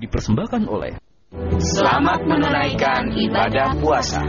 dipersembahkan oleh Selamat menunaikan ibadah puasa.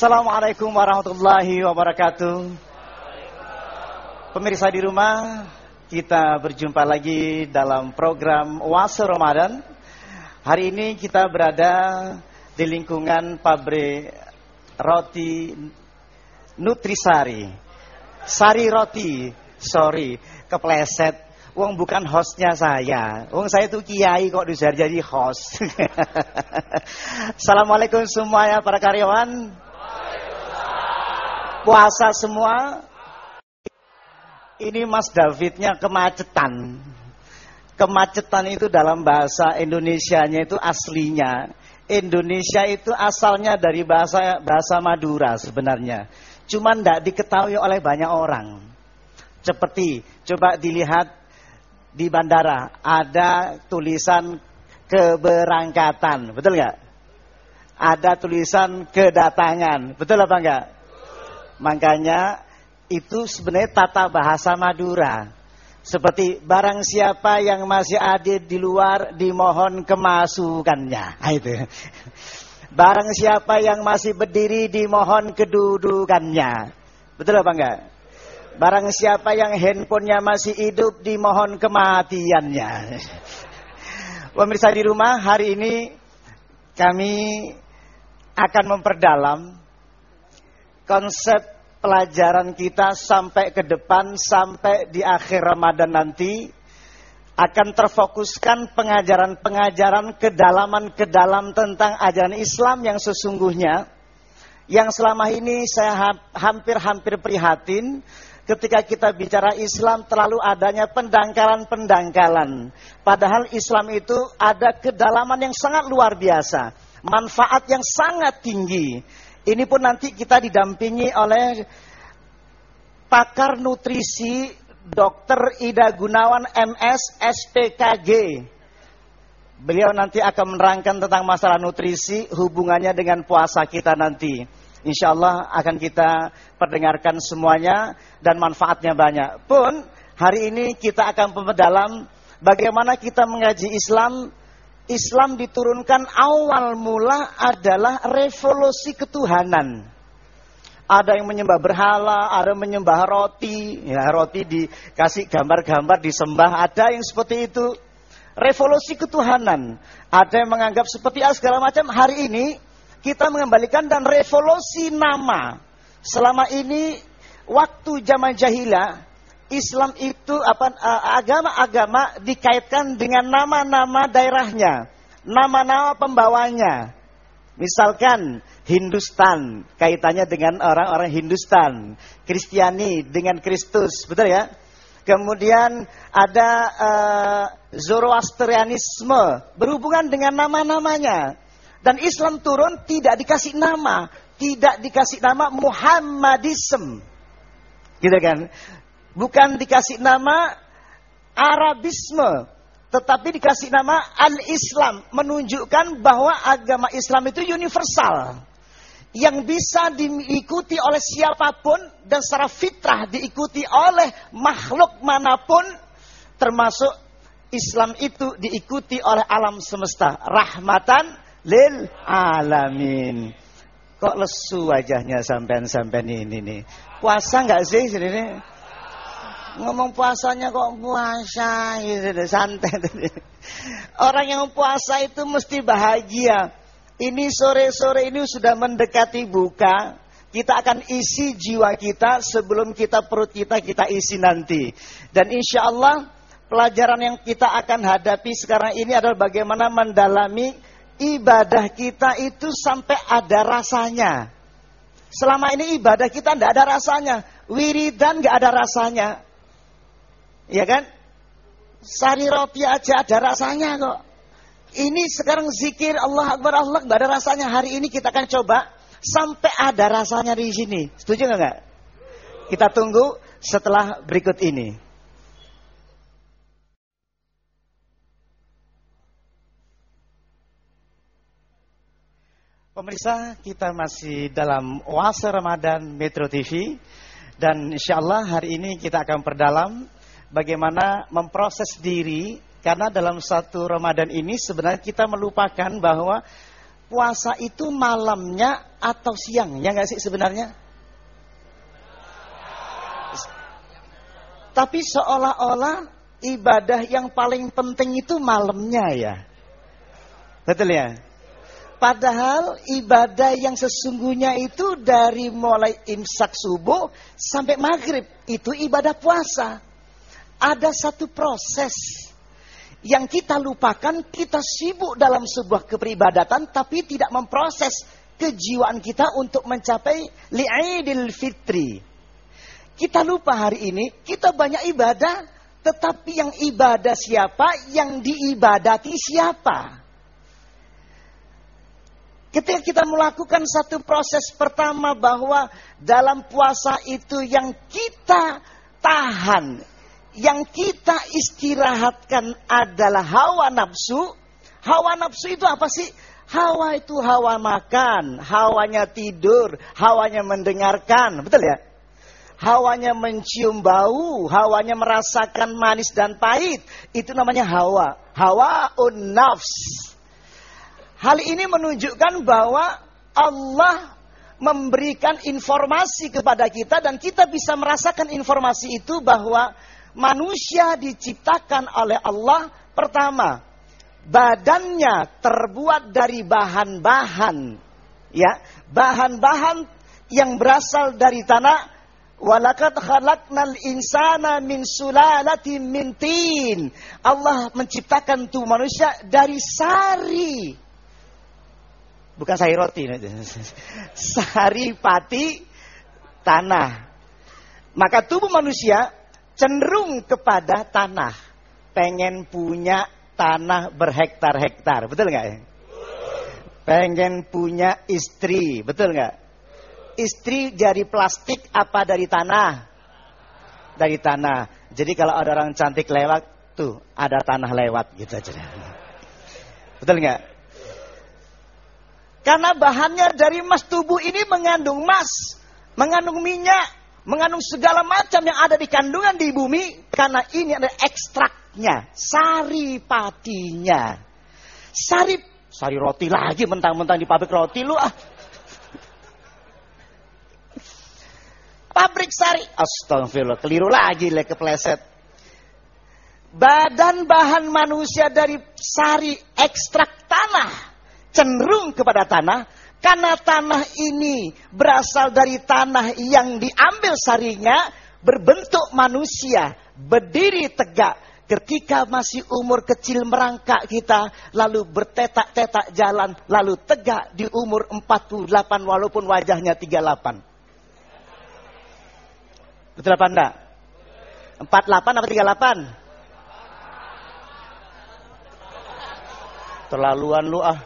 Assalamualaikum warahmatullahi wabarakatuh. Pemirsa di rumah, kita berjumpa lagi dalam program Wasa Ramadan. Hari ini kita berada di lingkungan pabrik roti Nutrisari. Sari Roti, sorry, kepleset. Wong bukan hostnya saya. Wong saya itu kiai kok bisa jadi host. Assalamualaikum semuanya para karyawan. Puasa semua. Ini Mas Davidnya kemacetan. Kemacetan itu dalam bahasa Indonesianya itu aslinya. Indonesia itu asalnya dari bahasa bahasa Madura sebenarnya. Cuman tidak diketahui oleh banyak orang. Seperti coba dilihat di bandara ada tulisan keberangkatan, betul nggak? Ada tulisan kedatangan, betul apa enggak? Makanya itu sebenarnya tata bahasa Madura. Seperti barang siapa yang masih ada di luar dimohon kemasukannya. Nah, itu. Barang siapa yang masih berdiri dimohon kedudukannya. Betul apa enggak? Barang siapa yang handphonenya masih hidup dimohon kematiannya. Pemirsa di rumah hari ini kami akan memperdalam konsep pelajaran kita sampai ke depan sampai di akhir Ramadan nanti akan terfokuskan pengajaran-pengajaran kedalaman-kedalam tentang ajaran Islam yang sesungguhnya yang selama ini saya hampir-hampir prihatin ketika kita bicara Islam terlalu adanya pendangkalan-pendangkalan. Padahal Islam itu ada kedalaman yang sangat luar biasa, manfaat yang sangat tinggi. Ini pun nanti kita didampingi oleh pakar nutrisi Dr. Ida Gunawan MS SPKG. Beliau nanti akan menerangkan tentang masalah nutrisi hubungannya dengan puasa kita nanti. Insya Allah akan kita perdengarkan semuanya dan manfaatnya banyak. Pun hari ini kita akan memperdalam bagaimana kita mengaji Islam Islam diturunkan awal mula adalah revolusi ketuhanan. Ada yang menyembah berhala, ada yang menyembah roti, ya roti dikasih gambar-gambar disembah, ada yang seperti itu. Revolusi ketuhanan. Ada yang menganggap seperti ah, segala macam. Hari ini kita mengembalikan dan revolusi nama. Selama ini waktu zaman jahilah Islam itu apa agama-agama dikaitkan dengan nama-nama daerahnya, nama-nama pembawanya. Misalkan Hindustan kaitannya dengan orang-orang Hindustan, Kristiani dengan Kristus, betul ya? Kemudian ada uh, Zoroastrianisme berhubungan dengan nama-namanya. Dan Islam turun tidak dikasih nama, tidak dikasih nama Muhammadism. Gitu kan? Bukan dikasih nama Arabisme, tetapi dikasih nama Al-Islam, menunjukkan bahwa agama Islam itu universal. Yang bisa diikuti oleh siapa pun dan secara fitrah diikuti oleh makhluk mana pun termasuk Islam itu diikuti oleh alam semesta rahmatan lil alamin. Kok lesu wajahnya sampean-sampean ini nih? Puasa nggak sih sini? Ngomong puasanya kok puasa gitu santai orang yang puasa itu mesti bahagia. Ini sore-sore ini sudah mendekati buka kita akan isi jiwa kita sebelum kita perut kita kita isi nanti. Dan insya Allah pelajaran yang kita akan hadapi sekarang ini adalah bagaimana mendalami ibadah kita itu sampai ada rasanya. Selama ini ibadah kita tidak ada rasanya. Wiridan nggak ada rasanya Ya kan? Sari roti aja ada rasanya kok. Ini sekarang zikir Allah Akbar Allah gak ada rasanya. Hari ini kita akan coba sampai ada rasanya di sini. Setuju nggak? Kita tunggu setelah berikut ini. Pemirsa, kita masih dalam Oase Ramadan Metro TV dan insya Allah hari ini kita akan perdalam bagaimana memproses diri karena dalam satu Ramadan ini sebenarnya kita melupakan bahwa puasa itu malamnya atau siangnya nggak sih sebenarnya? Tapi seolah-olah ibadah yang paling penting itu malamnya ya. Betul ya? Padahal ibadah yang sesungguhnya itu dari mulai imsak subuh sampai maghrib. Itu ibadah puasa ada satu proses yang kita lupakan, kita sibuk dalam sebuah keperibadatan tapi tidak memproses kejiwaan kita untuk mencapai li'idil fitri. Kita lupa hari ini, kita banyak ibadah, tetapi yang ibadah siapa, yang diibadati siapa. Ketika kita melakukan satu proses pertama bahwa dalam puasa itu yang kita tahan, yang kita istirahatkan adalah hawa nafsu. Hawa nafsu itu apa sih? Hawa itu hawa makan, hawanya tidur, hawanya mendengarkan, betul ya? Hawanya mencium bau, hawanya merasakan manis dan pahit. Itu namanya hawa. Hawa un nafs. Hal ini menunjukkan bahwa Allah memberikan informasi kepada kita dan kita bisa merasakan informasi itu bahwa manusia diciptakan oleh Allah pertama badannya terbuat dari bahan-bahan ya bahan-bahan yang berasal dari tanah Walakad khalaqnal insana min sulalatin min tin. Allah menciptakan tubuh manusia dari sari. Bukan sari roti. Sari pati tanah. Maka tubuh manusia cenderung kepada tanah. Pengen punya tanah berhektar-hektar. Betul nggak ya? Pengen punya istri. Betul nggak? Istri dari plastik apa dari tanah? Dari tanah. Jadi kalau ada orang cantik lewat, tuh ada tanah lewat gitu aja. Betul nggak? Karena bahannya dari emas tubuh ini mengandung emas, mengandung minyak, mengandung segala macam yang ada di kandungan di bumi karena ini ada ekstraknya, sari patinya. Sari sari roti lagi mentang-mentang di pabrik roti lu ah. Pabrik sari, astagfirullah, keliru lagi le kepleset. Badan bahan manusia dari sari ekstrak tanah cenderung kepada tanah karena tanah ini berasal dari tanah yang diambil sarinya berbentuk manusia, berdiri tegak. Ketika masih umur kecil merangkak kita, lalu bertetak-tetak jalan, lalu tegak di umur 48 walaupun wajahnya 38. Betul apa enggak? 48 apa 38? Terlaluan lu ah.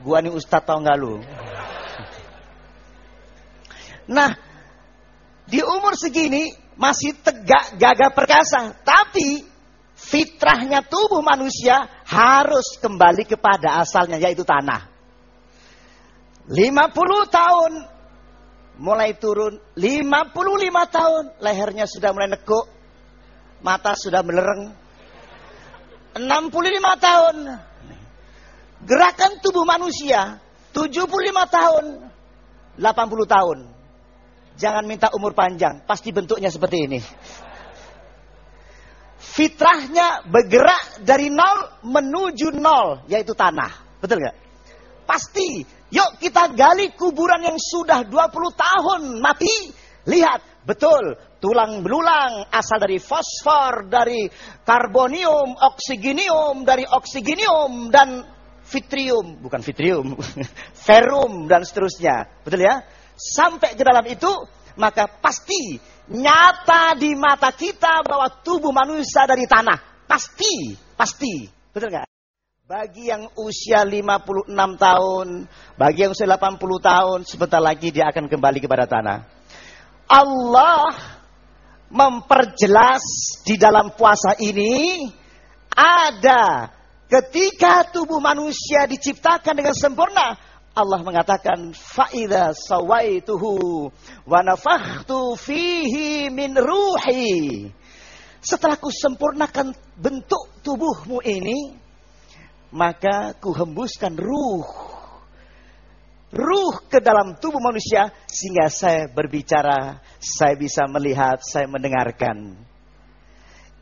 Gua nih ustaz tau nggak lu? Nah, di umur segini masih tegak gagah perkasa, tapi fitrahnya tubuh manusia harus kembali kepada asalnya yaitu tanah. 50 tahun mulai turun, 55 tahun lehernya sudah mulai nekuk, mata sudah melereng. 65 tahun Gerakan tubuh manusia 75 tahun, 80 tahun. Jangan minta umur panjang, pasti bentuknya seperti ini. Fitrahnya bergerak dari nol menuju nol, yaitu tanah. Betul nggak? Pasti. Yuk kita gali kuburan yang sudah 20 tahun mati. Lihat, betul. Tulang belulang asal dari fosfor, dari karbonium, oksigenium, dari oksigenium, dan fitrium, bukan fitrium, ferum dan seterusnya. Betul ya? Sampai ke dalam itu, maka pasti nyata di mata kita bahwa tubuh manusia dari tanah. Pasti, pasti. Betul nggak? Bagi yang usia 56 tahun, bagi yang usia 80 tahun, sebentar lagi dia akan kembali kepada tanah. Allah memperjelas di dalam puasa ini ada Ketika tubuh manusia diciptakan dengan sempurna, Allah mengatakan faida sawaituhu wa nafakhtu fihi min ruhi. Setelah ku sempurnakan bentuk tubuhmu ini, maka ku hembuskan ruh. Ruh ke dalam tubuh manusia sehingga saya berbicara, saya bisa melihat, saya mendengarkan.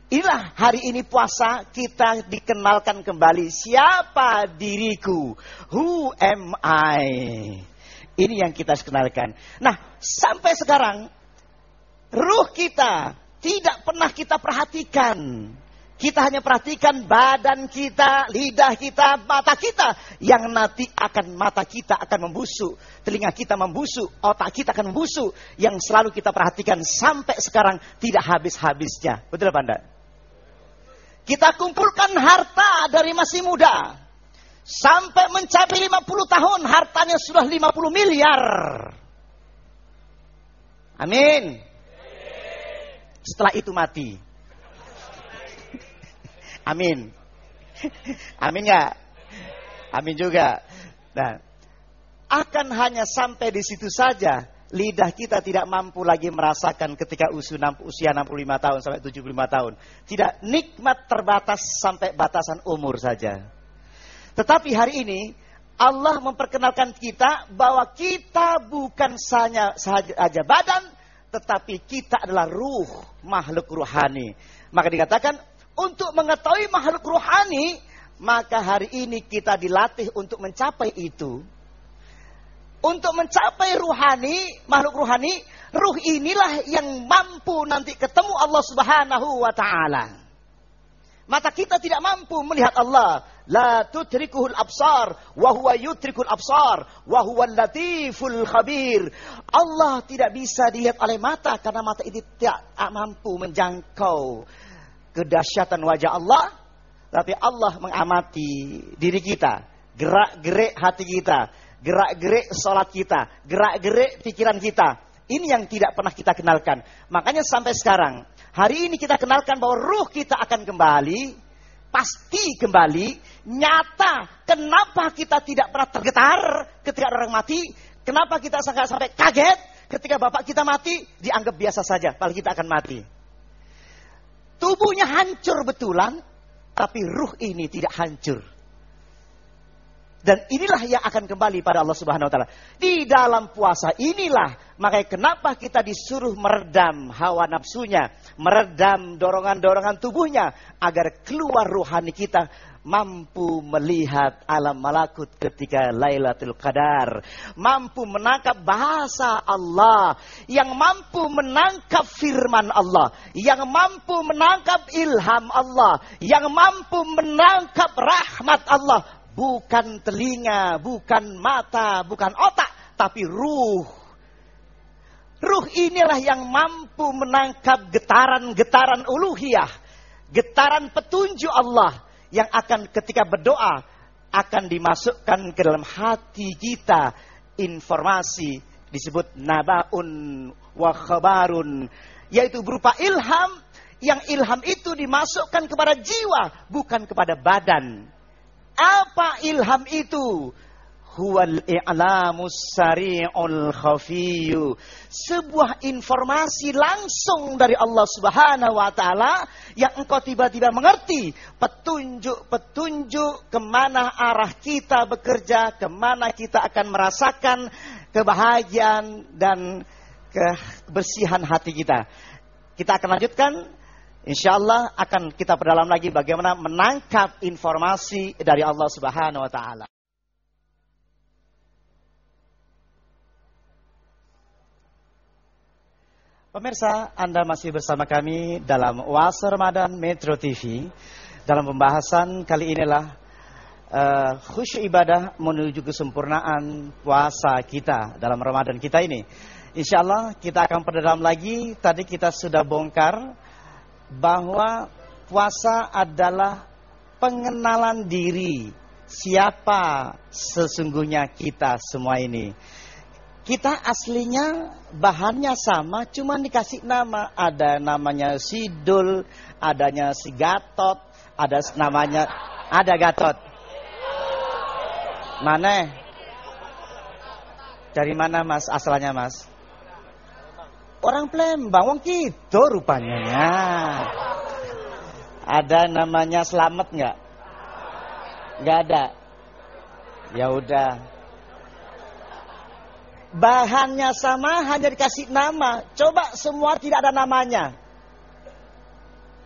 Inilah hari ini puasa kita dikenalkan kembali siapa diriku. Who am I? Ini yang kita kenalkan. Nah, sampai sekarang ruh kita tidak pernah kita perhatikan. Kita hanya perhatikan badan kita, lidah kita, mata kita. Yang nanti akan mata kita akan membusuk. Telinga kita membusuk, otak kita akan membusuk. Yang selalu kita perhatikan sampai sekarang tidak habis-habisnya. Betul apa enggak? Kita kumpulkan harta dari masih muda. Sampai mencapai 50 tahun hartanya sudah 50 miliar. Amin. setelah itu mati. Amin. Amin nggak? Amin juga. Nah, akan hanya sampai di situ saja. Lidah kita tidak mampu lagi merasakan ketika usia 65 tahun sampai 75 tahun. Tidak nikmat terbatas sampai batasan umur saja. Tetapi hari ini Allah memperkenalkan kita bahwa kita bukan saja saja badan, tetapi kita adalah ruh, makhluk ruhani. Maka dikatakan untuk mengetahui makhluk ruhani, maka hari ini kita dilatih untuk mencapai itu. Untuk mencapai ruhani, makhluk ruhani, ruh inilah yang mampu nanti ketemu Allah Subhanahu wa taala. Mata kita tidak mampu melihat Allah. La tutrikuhul absar. Wahuwa yutrikul absar. Wahuwa latiful khabir. Allah tidak bisa dilihat oleh mata. Karena mata itu tidak mampu menjangkau kedahsyatan wajah Allah. Tapi Allah mengamati diri kita. Gerak-gerik hati kita gerak-gerik sholat kita, gerak-gerik pikiran kita. Ini yang tidak pernah kita kenalkan. Makanya sampai sekarang, hari ini kita kenalkan bahwa ruh kita akan kembali, pasti kembali, nyata. Kenapa kita tidak pernah tergetar ketika orang mati? Kenapa kita sampai, sampai kaget ketika bapak kita mati? Dianggap biasa saja, padahal kita akan mati. Tubuhnya hancur betulan, tapi ruh ini tidak hancur. Dan inilah yang akan kembali pada Allah Subhanahu wa taala. Di dalam puasa inilah makanya kenapa kita disuruh meredam hawa nafsunya, meredam dorongan-dorongan tubuhnya agar keluar ruhani kita mampu melihat alam malakut ketika Lailatul Qadar, mampu menangkap bahasa Allah, yang mampu menangkap firman Allah, yang mampu menangkap ilham Allah, yang mampu menangkap rahmat Allah, bukan telinga, bukan mata, bukan otak, tapi ruh. Ruh inilah yang mampu menangkap getaran-getaran uluhiyah, getaran petunjuk Allah yang akan ketika berdoa akan dimasukkan ke dalam hati kita informasi disebut nabaun wa khabarun yaitu berupa ilham yang ilham itu dimasukkan kepada jiwa bukan kepada badan apa ilham itu? Huwal i'lamus sari'ul khafiyu. Sebuah informasi langsung dari Allah Subhanahu wa taala yang engkau tiba-tiba mengerti, petunjuk-petunjuk ke mana arah kita bekerja, ke mana kita akan merasakan kebahagiaan dan kebersihan hati kita. Kita akan lanjutkan Insya Allah akan kita perdalam lagi bagaimana menangkap informasi dari Allah Subhanahu wa taala. Pemirsa, Anda masih bersama kami dalam Wasa Ramadan Metro TV. Dalam pembahasan kali inilah uh, khusyuk ibadah menuju kesempurnaan puasa kita dalam Ramadan kita ini. Insya Allah kita akan perdalam lagi. Tadi kita sudah bongkar bahwa puasa adalah pengenalan diri siapa sesungguhnya kita semua ini. Kita aslinya bahannya sama, cuma dikasih nama. Ada namanya Sidul, adanya si Gatot, ada namanya ada Gatot. Mana? Dari mana mas asalnya mas? Orang Plembang, wong gitu rupanya. Ya. Ada namanya Selamat nggak? Nggak ada. Ya udah. Bahannya sama, hanya dikasih nama. Coba semua tidak ada namanya.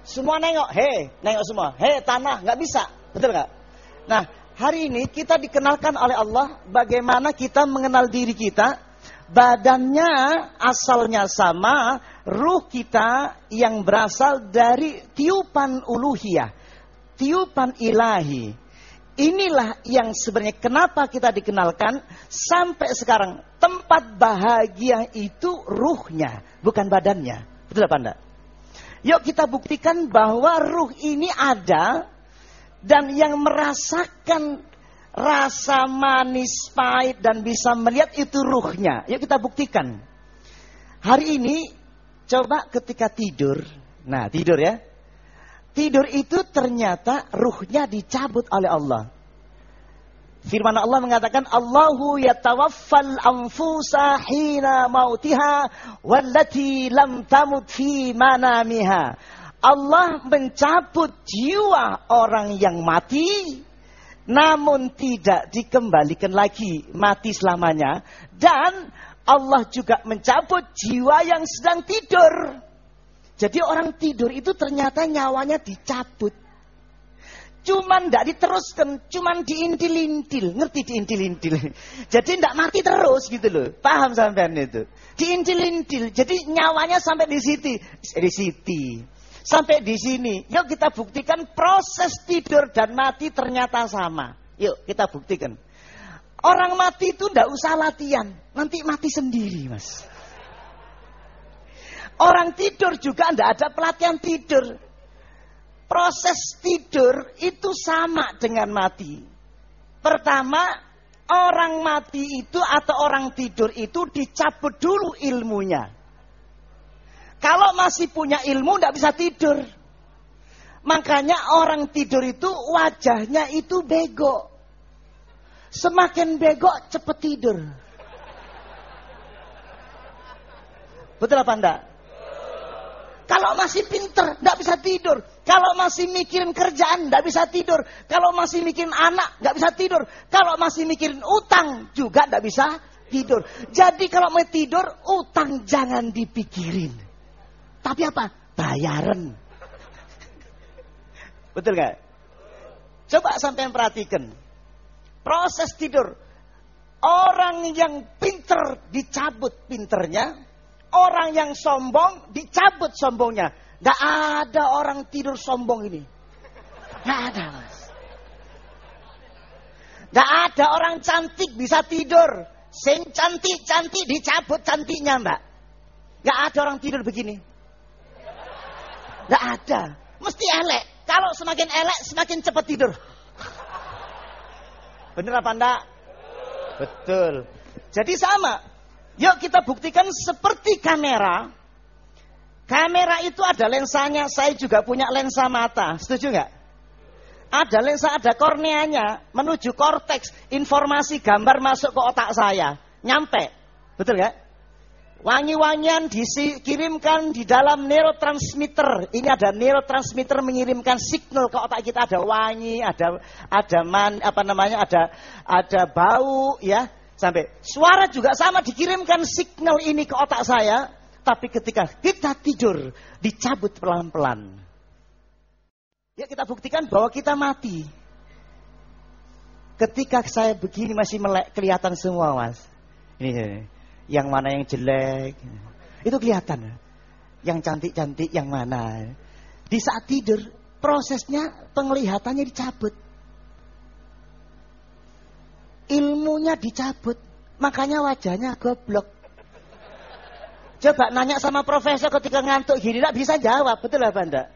Semua nengok, hei, nengok semua. Hei, tanah, nggak bisa. Betul nggak? Nah, hari ini kita dikenalkan oleh Allah bagaimana kita mengenal diri kita badannya asalnya sama, ruh kita yang berasal dari tiupan uluhiyah, tiupan ilahi. Inilah yang sebenarnya kenapa kita dikenalkan sampai sekarang tempat bahagia itu ruhnya, bukan badannya. Betul apa enggak? Yuk kita buktikan bahwa ruh ini ada dan yang merasakan rasa manis pahit dan bisa melihat itu ruhnya. Yuk kita buktikan. Hari ini Coba ketika tidur. Nah, tidur ya. Tidur itu ternyata ruhnya dicabut oleh Allah. Firman Allah mengatakan Allahu yatawaffal anfusa hina mautiha wallati lam tamut fi manamiha. Allah mencabut jiwa orang yang mati namun tidak dikembalikan lagi mati selamanya dan Allah juga mencabut jiwa yang sedang tidur. Jadi orang tidur itu ternyata nyawanya dicabut. Cuman tidak diteruskan, cuman diintil-intil. Ngerti diintil-intil? Jadi tidak mati terus gitu loh. Paham sampean itu? Diintil-intil. Jadi nyawanya sampai di sini. Di sini. Sampai di sini. Yuk kita buktikan proses tidur dan mati ternyata sama. Yuk kita buktikan. Orang mati itu tidak usah latihan. Nanti mati sendiri mas. Orang tidur juga tidak ada pelatihan tidur. Proses tidur itu sama dengan mati. Pertama, orang mati itu atau orang tidur itu dicabut dulu ilmunya. Kalau masih punya ilmu tidak bisa tidur. Makanya orang tidur itu wajahnya itu bego. Semakin bego cepet tidur. Betul apa enggak? Kalau masih pinter, tidak bisa tidur. Kalau masih mikirin kerjaan, tidak bisa tidur. Kalau masih mikirin anak, nggak bisa tidur. Kalau masih mikirin utang, juga tidak bisa tidur. Jadi kalau mau tidur, utang jangan dipikirin. Tapi apa? Bayaran. Betul nggak? Coba sampai perhatikan. Proses tidur. Orang yang pinter dicabut pinternya, orang yang sombong dicabut sombongnya. Gak ada orang tidur sombong ini. Gak ada mas. Gak ada orang cantik bisa tidur. Sing cantik-cantik dicabut cantiknya mbak. Gak ada orang tidur begini. Gak ada. Mesti elek. Kalau semakin elek semakin cepat tidur. Bener apa enggak? Betul. Jadi sama. Yuk kita buktikan seperti kamera. Kamera itu ada lensanya, saya juga punya lensa mata. Setuju nggak? Ada lensa, ada korneanya, menuju korteks, informasi gambar masuk ke otak saya. Nyampe. Betul nggak? Wangi-wangian dikirimkan di dalam neurotransmitter. Ini ada neurotransmitter mengirimkan signal ke otak kita. Ada wangi, ada ada man, apa namanya, ada ada bau, ya sampai suara juga sama dikirimkan signal ini ke otak saya. Tapi ketika kita tidur, dicabut pelan-pelan. Ya kita buktikan bahwa kita mati. Ketika saya begini masih melek, kelihatan semua mas. Ini, yang mana yang jelek. Itu kelihatan. Yang cantik-cantik yang mana. Di saat tidur, prosesnya penglihatannya dicabut. Ilmunya dicabut. Makanya wajahnya goblok. Coba nanya sama profesor ketika ngantuk gini, tidak bisa jawab. Betul apa enggak?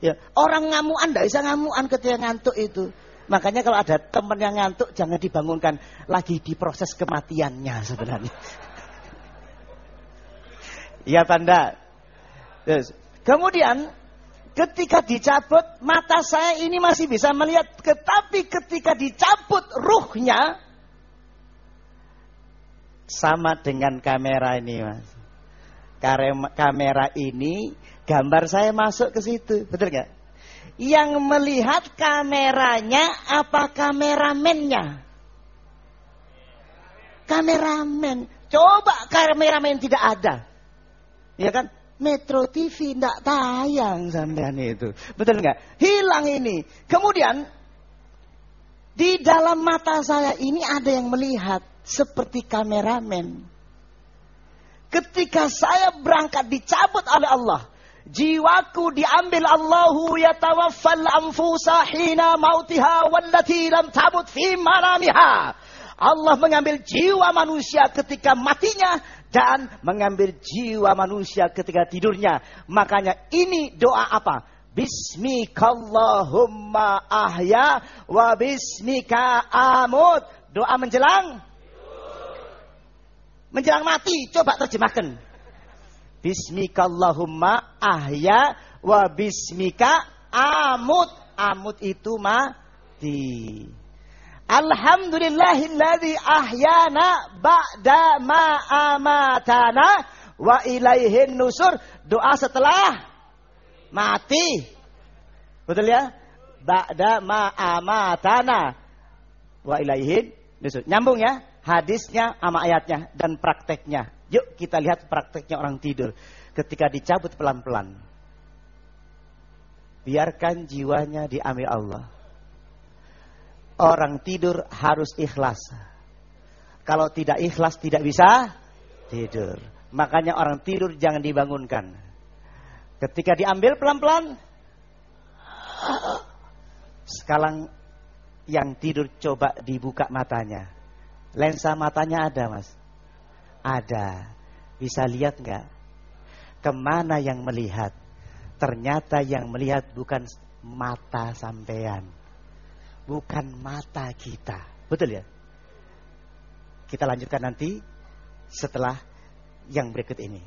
Ya, orang ngamuan tidak bisa ngamuan ketika ngantuk itu. Makanya kalau ada teman yang ngantuk, jangan dibangunkan. Lagi di proses kematiannya sebenarnya. Iya enggak? Terus, kemudian ketika dicabut, mata saya ini masih bisa melihat. Tetapi ketika dicabut ruhnya, sama dengan kamera ini mas. Kare- Kamera ini, gambar saya masuk ke situ. Betul nggak? Yang melihat kameranya apa kameramennya? Kameramen. Coba kameramen tidak ada. Ya kan? Metro TV tidak tayang sampean itu. Betul nggak? Hilang ini. Kemudian di dalam mata saya ini ada yang melihat seperti kameramen. Ketika saya berangkat dicabut oleh Allah, jiwaku diambil Allahu yatawaffal anfusa hina mautiha wallati lam tabut fi manamiha. Allah mengambil jiwa manusia ketika matinya dan mengambil jiwa manusia ketika tidurnya. Makanya ini doa apa? Bismikallahumma ahya wa bismika amut. Doa menjelang menjelang mati. Coba terjemahkan. Bismikallahumma ahya wa bismika amut. Amut itu mati. Alhamdulillahilladzi ahyana ba'da ma amatana wa ilaihin nusur. Doa setelah mati. Betul ya? Ba'da ma amatana wa ilaihin nusur. Nyambung ya? Hadisnya sama ayatnya dan prakteknya. Yuk kita lihat prakteknya orang tidur. Ketika dicabut pelan-pelan. Biarkan jiwanya diambil Allah. Orang tidur harus ikhlas. Kalau tidak ikhlas tidak bisa tidur. Makanya orang tidur jangan dibangunkan. Ketika diambil pelan-pelan. Sekarang yang tidur coba dibuka matanya. Lensa matanya ada mas? Ada. Bisa lihat nggak? Ke mana yang melihat? Ternyata yang melihat bukan mata sampean. Bukan mata kita. Betul ya? Kita lanjutkan nanti setelah yang berikut ini.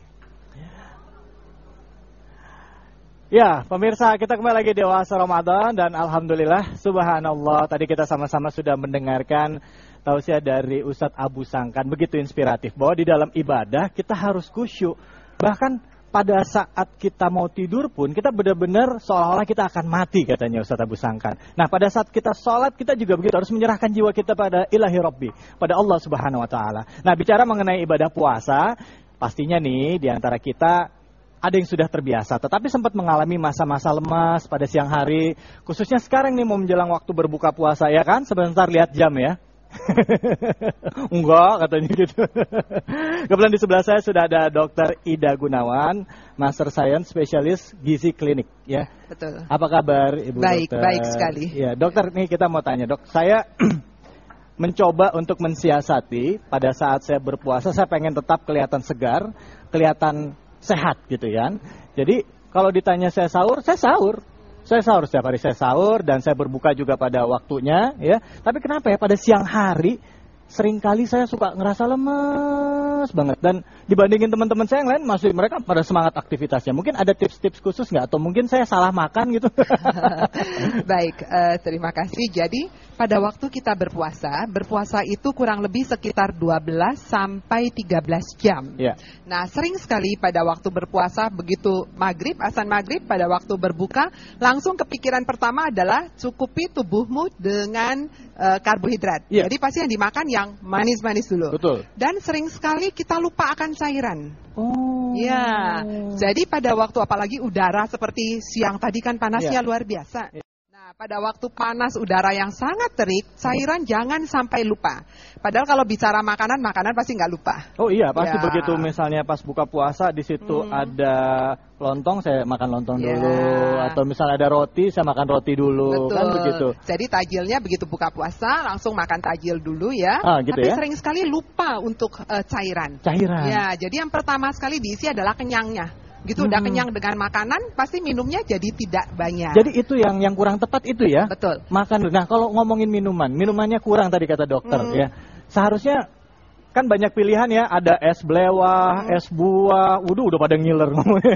Ya, pemirsa, kita kembali lagi di Oasa Ramadan dan alhamdulillah subhanallah tadi kita sama-sama sudah mendengarkan tausiah dari Ustadz Abu Sangkan begitu inspiratif bahwa di dalam ibadah kita harus khusyuk. Bahkan pada saat kita mau tidur pun kita benar-benar seolah-olah kita akan mati katanya Ustadz Abu Sangkan. Nah, pada saat kita sholat kita juga begitu harus menyerahkan jiwa kita pada Ilahi Rabbi, pada Allah Subhanahu wa taala. Nah, bicara mengenai ibadah puasa, pastinya nih di antara kita ada yang sudah terbiasa, tetapi sempat mengalami masa-masa lemas pada siang hari, khususnya sekarang nih mau menjelang waktu berbuka puasa ya kan, sebentar lihat jam ya. Enggak katanya gitu. Kebetulan di sebelah saya sudah ada Dokter Ida Gunawan, Master Science Spesialis Gizi Klinik ya. Betul. Apa kabar Ibu Baik, Dokter? baik sekali. Ya, Dokter nih kita mau tanya, Dok. Saya mencoba untuk mensiasati pada saat saya berpuasa saya pengen tetap kelihatan segar, kelihatan sehat gitu ya. Jadi kalau ditanya saya sahur, saya sahur. Saya sahur setiap hari. Saya sahur dan saya berbuka juga pada waktunya ya. Tapi kenapa ya? Pada siang hari sering kali saya suka ngerasa lemes banget. Dan dibandingin teman-teman saya yang lain masih mereka pada semangat aktivitasnya. Mungkin ada tips-tips khusus nggak atau mungkin saya salah makan gitu. Baik, eh, terima kasih. Jadi pada waktu kita berpuasa, berpuasa itu kurang lebih sekitar 12 sampai 13 jam. ya. Nah, sering sekali pada waktu berpuasa begitu maghrib, asan maghrib, pada waktu berbuka, langsung kepikiran pertama adalah cukupi tubuhmu dengan eh, karbohidrat. Iya. Jadi pasti yang dimakan yang manis-manis dulu. Betul. Dan sering sekali kita lupa akan cairan. Oh. Ya, jadi pada waktu apalagi udara seperti siang tadi kan panasnya Ya. luar biasa. Nah, pada waktu panas udara yang sangat terik, cairan jangan sampai lupa. Padahal kalau bicara makanan, makanan pasti nggak lupa. Oh iya, pasti Ya. begitu misalnya pas buka puasa di situ Hmm. ada lontong, saya makan lontong Ya. dulu atau misalnya ada roti, saya makan roti dulu, kan begitu. Jadi tajilnya begitu buka puasa langsung makan tajil dulu ya. Ah, gitu Tapi ya. sering sekali lupa untuk eh, cairan. Cairan. Ya, jadi yang pertama sekali diisi adalah kenyangnya. Gitu udah Hmm. kenyang dengan makanan, pasti minumnya jadi tidak banyak. Jadi itu yang yang kurang tepat itu ya. betul. Makan. Nah, kalau ngomongin minuman, minumannya kurang tadi kata dokter Hmm. ya. Seharusnya kan banyak pilihan ya, ada es belewah, Hmm. es buah, waduh udah pada ngiler ngomongnya.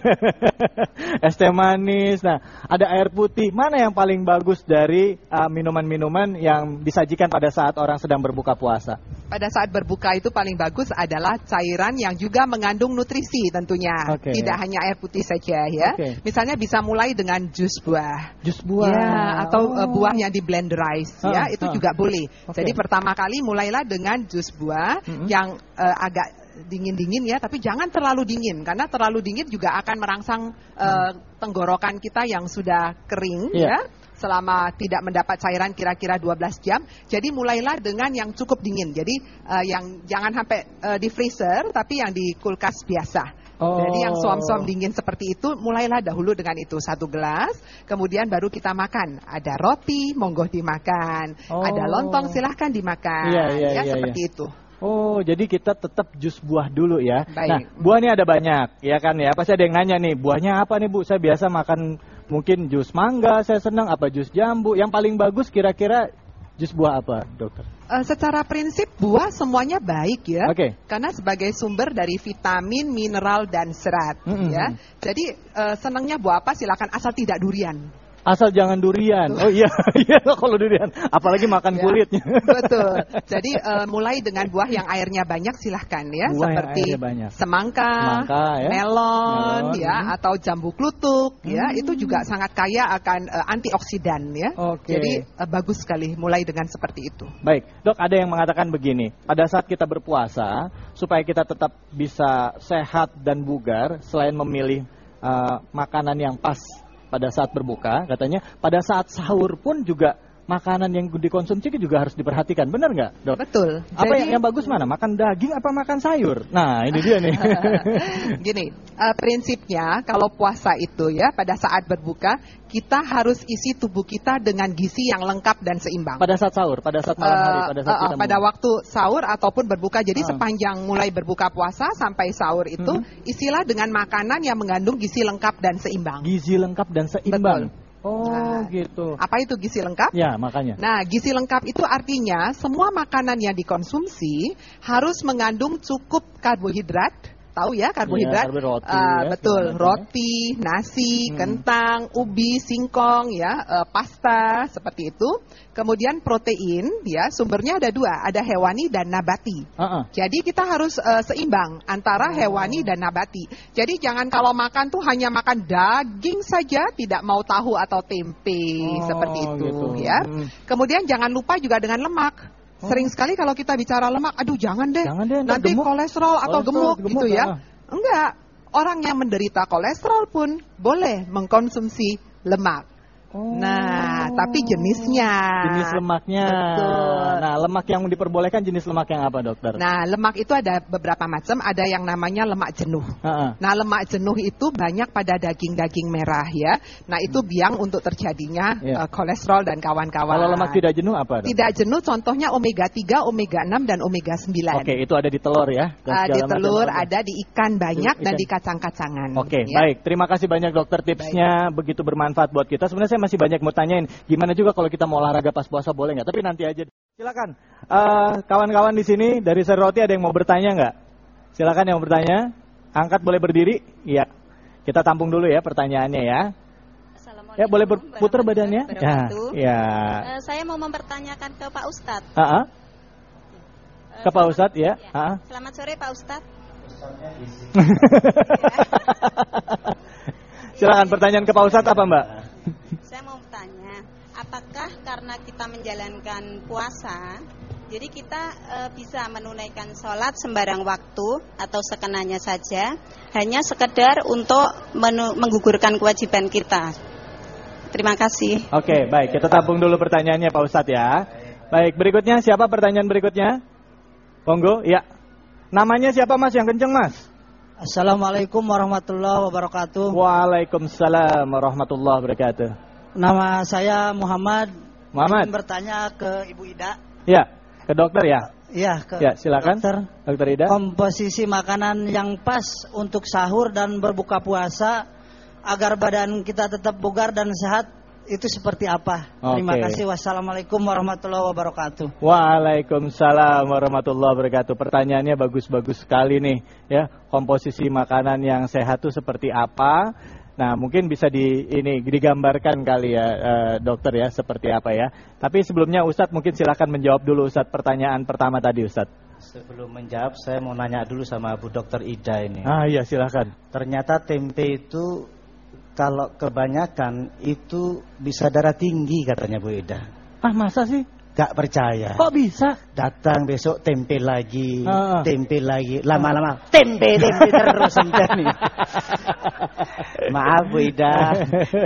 es teh manis. Nah, ada air putih. Mana yang paling bagus dari uh, minuman-minuman yang disajikan pada saat orang sedang berbuka puasa? Pada saat berbuka itu paling bagus adalah cairan yang juga mengandung nutrisi tentunya. Oke. Tidak hanya air putih saja ya. Oke. Misalnya bisa mulai dengan jus buah. Jus buah. Ya, atau Oh. uh, buah yang di blenderize ya, Ah, itu ah. juga boleh. Oke. Jadi pertama kali mulailah dengan jus buah Mm-mm. yang uh, agak dingin-dingin ya, tapi jangan terlalu dingin karena terlalu dingin juga akan merangsang uh, tenggorokan kita yang sudah kering Iya. ya selama tidak mendapat cairan kira-kira 12 jam. Jadi mulailah dengan yang cukup dingin. Jadi uh, yang jangan sampai uh, di freezer tapi yang di kulkas biasa. Oh. Jadi yang suam-suam dingin seperti itu mulailah dahulu dengan itu satu gelas, kemudian baru kita makan. Ada roti, monggo dimakan. Oh. Ada lontong silahkan dimakan. Iya, iya, ya iya, seperti itu. Oh, jadi kita tetap jus buah dulu ya. Baik. Nah, buah ini ada banyak, ya kan ya. Pasti ada yang nanya nih, buahnya apa nih Bu? Saya biasa makan mungkin jus mangga, saya senang apa jus jambu. Yang paling bagus kira-kira Jus buah apa, dokter? Eh, secara prinsip buah semuanya baik ya. Oke. Karena sebagai sumber dari vitamin, mineral dan serat Mm-mm. ya. Jadi eh, senangnya buah apa silakan asal tidak durian. Asal jangan durian. Oh iya, iya kalau durian. Apalagi makan Ya. kulitnya. Betul. Jadi eh, mulai dengan buah yang airnya banyak silahkan ya, Buah seperti semangka, Semangka, ya. melon, Melon, ya, hmm. atau jambu klutuk, ya, Hmm. itu juga sangat kaya akan eh, antioksidan ya. Oke. Jadi eh, bagus sekali mulai dengan seperti itu. Baik, dok ada yang mengatakan begini, pada saat kita berpuasa, supaya kita tetap bisa sehat dan bugar, selain memilih uh, makanan yang pas pada saat berbuka, katanya pada saat sahur pun juga makanan yang dikonsumsi juga harus diperhatikan, benar nggak dok? Betul. Apa Jadi- yang, yang bagus mana, makan daging apa makan sayur? Nah ini dia nih. Gini, eh, prinsipnya kalau puasa itu ya pada saat berbuka kita harus isi tubuh kita dengan gizi yang lengkap dan seimbang. pada saat sahur, pada saat malam hari, pada saat eh, kita pada mau- waktu sahur ataupun berbuka. Jadi Ah. sepanjang mulai berbuka puasa sampai sahur itu Mhm. isilah dengan makanan yang mengandung gizi lengkap dan seimbang. gizi lengkap dan seimbang. Oh Nah. gitu. Apa itu gizi lengkap? Ya makanya. Nah, gizi lengkap itu artinya semua makanan yang dikonsumsi harus mengandung cukup karbohidrat. Tahu ya karbohidrat? Karbohidrat, roti, Ah, ya, betul, macam, roti, nasi, Hmm. kentang, ubi, singkong, ya, eh, pasta seperti itu. Kemudian protein, ya, sumbernya ada dua, ada hewani dan nabati. Uh-uh. Jadi kita harus eh, seimbang antara hewani dan nabati. Jadi jangan kalau makan tuh hanya makan daging saja, tidak mau tahu atau tempe Oh, seperti itu, gitu. ya. Hmm. Kemudian jangan lupa juga dengan lemak. Sering sekali kalau kita bicara lemak, aduh jangan deh, Jangan deh, nanti gemuk. kolesterol atau Kolesterol, gemuk, gemuk, gitu ya. ah. Enggak, orang yang menderita kolesterol pun boleh mengkonsumsi lemak. Oh. Nah, tapi jenisnya. Jenis lemaknya. Betul. Nah, lemak yang diperbolehkan jenis lemak yang apa, dokter? Nah, lemak itu ada beberapa macam, ada yang namanya lemak jenuh. Ha-ha. Nah, lemak jenuh itu banyak pada daging-daging merah ya. Nah, itu biang untuk terjadinya Hmm. Iya. eh, kolesterol dan kawan-kawan. Kalau lemak tidak jenuh apa? dok? Tidak jenuh contohnya omega 3, omega 6 dan omega 9. Oke, itu ada di telur ya. dan Uh, di telur, ada di ikan banyak dan Ikan. di kacang-kacangan. Oke, ya. baik. Terima kasih banyak dokter tipsnya begitu bermanfaat buat kita. Sebenarnya saya masih banyak mau tanyain gimana juga kalau kita mau olahraga pas puasa boleh nggak? Tapi nanti aja. Silakan. Eh, kawan-kawan di sini dari Seroti ada yang mau bertanya nggak? Silakan yang mau bertanya. Angkat boleh berdiri? Iya. Kita tampung dulu ya pertanyaannya ya. Assalamualaikum Ya boleh berputar badannya. Ya. Ya. Eh, saya mau mempertanyakan ke Pak Ustadz. Ha-ha. Eh, Ke Pak Ustadz ya. ya. Ha-ha. Selamat sore Pak Ustadz. Silakan pertanyaan ke Pak Ustadz apa Mbak? Saya mau bertanya, apakah karena kita menjalankan puasa, jadi kita eh, bisa menunaikan sholat sembarang waktu atau sekenanya saja, hanya sekedar untuk menu- menggugurkan kewajiban kita. Terima kasih. Oke, baik. Kita tampung dulu pertanyaannya Pak Ustadz ya. Baik, berikutnya siapa pertanyaan berikutnya? Monggo, ya. Namanya siapa Mas yang kenceng Mas? Assalamualaikum warahmatullahi wabarakatuh. Waalaikumsalam warahmatullahi wabarakatuh. Nama saya Muhammad. Muhammad. Ingin bertanya ke Ibu Ida. Ya, ke dokter ya. Iya, ke Ya, silakan. dokter. Dokter Ida. Komposisi makanan yang pas untuk sahur dan berbuka puasa agar badan kita tetap bugar dan sehat itu seperti apa? Terima Oke. kasih. Wassalamualaikum warahmatullahi wabarakatuh. Waalaikumsalam warahmatullahi wabarakatuh. Pertanyaannya bagus-bagus sekali nih, ya. Komposisi makanan yang sehat itu seperti apa? Nah, mungkin bisa di ini digambarkan kali ya, eh, dokter ya, seperti apa ya. Tapi sebelumnya Ustadz mungkin silahkan menjawab dulu Ustadz pertanyaan pertama tadi Ustadz. Sebelum menjawab, saya mau nanya dulu sama Bu Dokter Ida ini. Ah iya silahkan. Ternyata tempe itu kalau kebanyakan itu bisa darah tinggi katanya Bu Ida. Ah masa sih? Gak percaya. Kok bisa? Datang besok tempe lagi, Ah. tempe lagi, lama-lama tempe tempe terus entah nih. Maaf Bu Ida,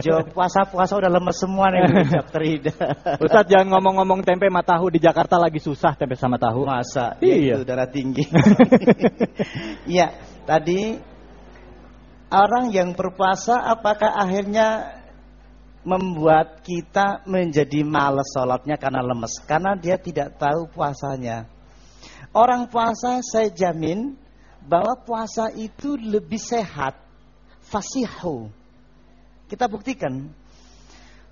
jawab puasa-puasa udah lemes semua nih Bu Dokter Ida. Ustadz jangan ngomong-ngomong tempe sama tahu di Jakarta lagi susah tempe sama tahu. Masa Iya. itu darah tinggi. Iya, tadi orang yang berpuasa apakah akhirnya membuat kita menjadi males sholatnya karena lemes karena dia tidak tahu puasanya. Orang puasa saya jamin bahwa puasa itu lebih sehat. Fasihu. Kita buktikan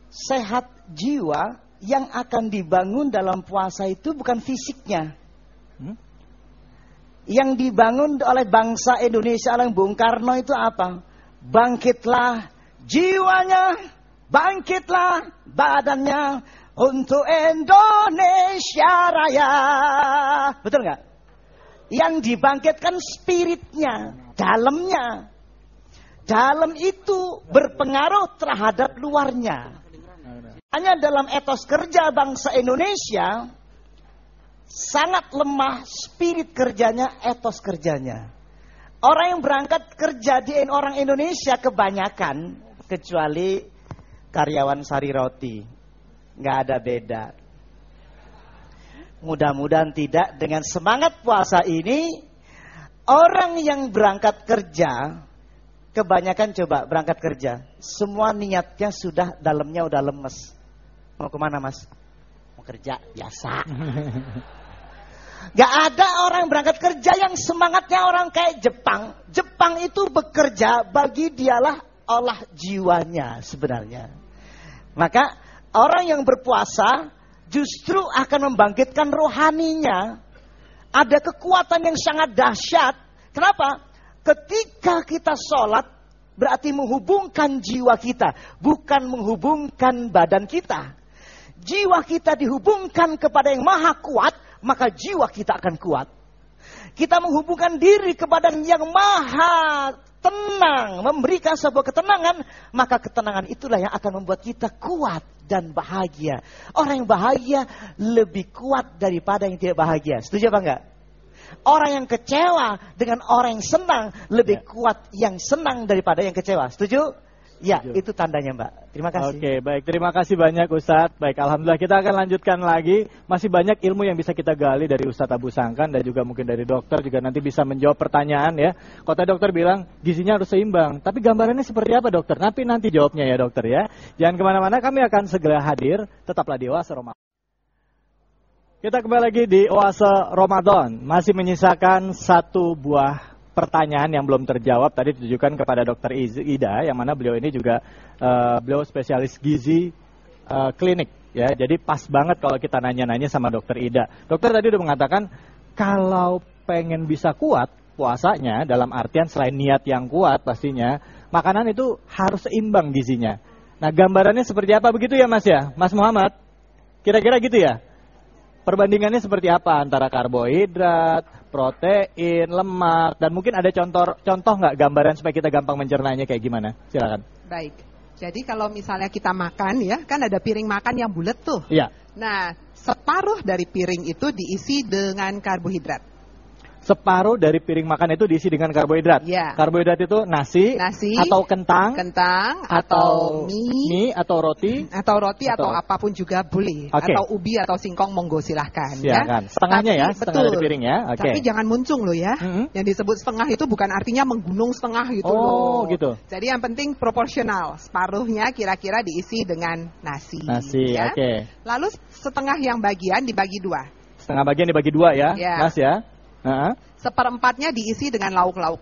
sehat jiwa yang akan dibangun dalam puasa itu bukan fisiknya. Hmm? Yang dibangun oleh bangsa Indonesia oleh Bung Karno itu apa? Bangkitlah jiwanya, bangkitlah badannya untuk Indonesia Raya. Betul nggak? Yang dibangkitkan spiritnya, dalamnya. Dalam itu berpengaruh terhadap luarnya. Hanya dalam etos kerja bangsa Indonesia sangat lemah spirit kerjanya, etos kerjanya. Orang yang berangkat kerja di orang Indonesia kebanyakan kecuali karyawan sari roti. nggak ada beda. Mudah-mudahan tidak dengan semangat puasa ini orang yang berangkat kerja kebanyakan coba berangkat kerja semua niatnya sudah dalamnya udah lemes. Mau ke mana mas? Mau kerja biasa. Gak ada orang berangkat kerja yang semangatnya orang kayak Jepang. Jepang itu bekerja bagi dialah olah jiwanya sebenarnya. Maka orang yang berpuasa justru akan membangkitkan rohaninya. Ada kekuatan yang sangat dahsyat. Kenapa? Ketika kita sholat berarti menghubungkan jiwa kita, bukan menghubungkan badan kita. Jiwa kita dihubungkan kepada yang maha kuat, maka jiwa kita akan kuat. Kita menghubungkan diri kepada yang maha tenang, memberikan sebuah ketenangan, maka ketenangan itulah yang akan membuat kita kuat dan bahagia. Orang yang bahagia lebih kuat daripada yang tidak bahagia. Setuju apa enggak? Orang yang kecewa dengan orang yang senang lebih kuat yang senang daripada yang kecewa. Setuju? Ya, itu tandanya, Mbak. Terima kasih. Oke, baik. Terima kasih banyak Ustadz. Baik, Alhamdulillah kita akan lanjutkan lagi. Masih banyak ilmu yang bisa kita gali dari Ustadz Abu Sangkan dan juga mungkin dari dokter juga nanti bisa menjawab pertanyaan ya. Kota dokter bilang gizinya harus seimbang. Tapi gambarannya seperti apa dokter? Nanti nanti jawabnya ya dokter ya. Jangan ke mana-mana, kami akan segera hadir. Tetaplah di Oase Ramadan. Kita kembali lagi di Oase Ramadan. Masih menyisakan satu buah pertanyaan yang belum terjawab tadi ditujukan kepada dokter Ida yang mana beliau ini juga eh, beliau spesialis gizi eh, klinik ya. Jadi pas banget kalau kita nanya-nanya sama dokter Ida. Dokter tadi udah mengatakan kalau pengen bisa kuat puasanya dalam artian selain niat yang kuat pastinya makanan itu harus seimbang gizinya. Nah, gambarannya seperti apa begitu ya Mas ya? Mas Muhammad? Kira-kira gitu ya? Perbandingannya seperti apa antara karbohidrat, protein, lemak, dan mungkin ada contoh contoh nggak gambaran supaya kita gampang mencernanya kayak gimana? Silakan. Baik. Jadi kalau misalnya kita makan ya, kan ada piring makan yang bulat tuh. Iya. Nah, separuh dari piring itu diisi dengan karbohidrat. Separuh dari piring makan itu diisi dengan karbohidrat. Iya. Karbohidrat itu nasi, Nasi, atau kentang, Kentang atau atau mie atau roti. atau roti atau, Atau- apa pun juga boleh. Oke. Atau ubi atau singkong monggo silahkan. Silakan. Ya. Setengahnya ya, Tapi- setengah dari betul. piring ya. Oke. Tapi jangan muncung loh ya. Mhm. Yang disebut setengah itu bukan artinya menggunung setengah gitu Oh, loh. gitu. Jadi yang penting proporsional. Separuhnya kira-kira diisi dengan nasi. Nasi, ya. oke. Lalu setengah yang bagian dibagi dua. Setengah bagian dibagi dua ya, Ya. Mas ya. Heeh. Seperempatnya diisi dengan lauk-lauk.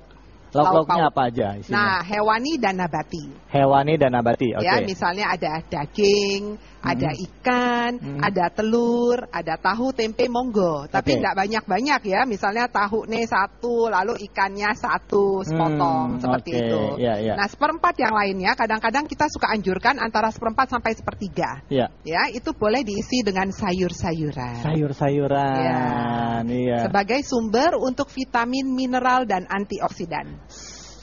Lauk-lauknya Lauk-lauk. apa aja isinya? Nah, hewani dan nabati. Hewani dan nabati. Oke. Ya, misalnya ada daging, ada ikan, Hmm. ada telur, ada tahu, tempe, monggo. Tapi nggak banyak-banyak ya. Misalnya tahu nih satu, lalu ikannya satu, sepotong Hmm, seperti oke. itu. Iya, iya. Nah, seperempat yang lainnya kadang-kadang kita suka anjurkan antara seperempat sampai sepertiga. Iya. Ya, itu boleh diisi dengan sayur-sayuran. Sayur-sayuran. Iya. Sebagai sumber untuk vitamin, mineral, dan antioksidan.